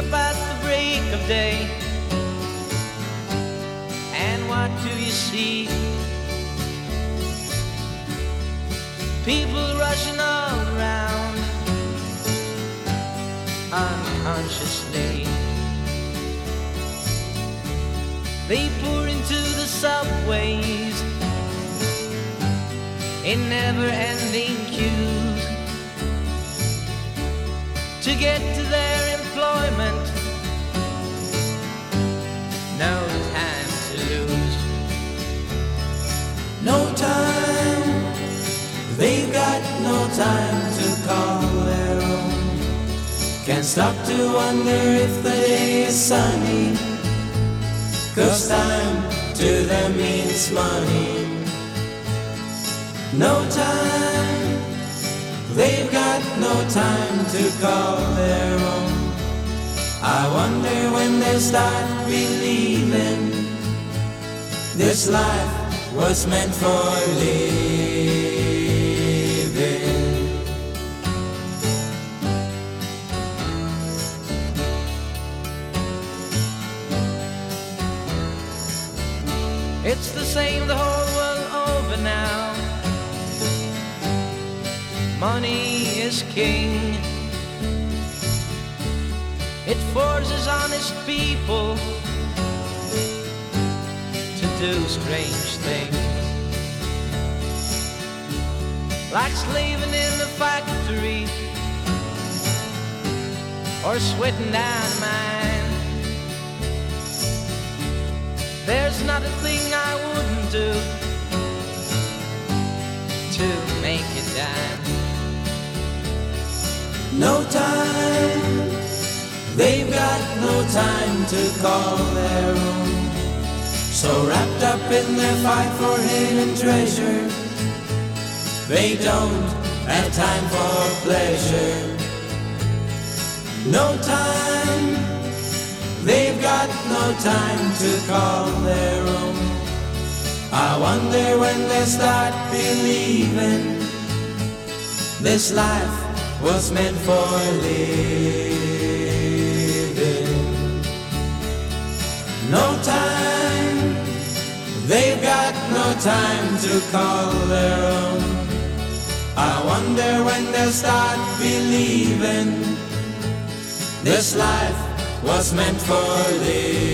up at the break of day. And what do you see? People rushing all around unconsciously. They pour into the subways in never ending queues to get to their employment. No time to lose. No time, they've got no time to call their own. Can't stop to wonder if the day is sunny. Cause time to them means money. No time, they've got no time to call their own. I wonder when they start believing this life was meant for living. It's the same the whole world over now. Money is king. It forces honest people to do strange things. Like slaving in the factory or sweating down mine. There's not a thing I wouldn't do to make it dime. No time, they've got no time to call their own. So wrapped up in their fight for hidden treasure, they don't have time for pleasure. No time, they've got no time to call their own. I wonder when they start believing this life was meant for living. No time, they've got no time to call their own. I wonder when they'll start believing this life was meant for living.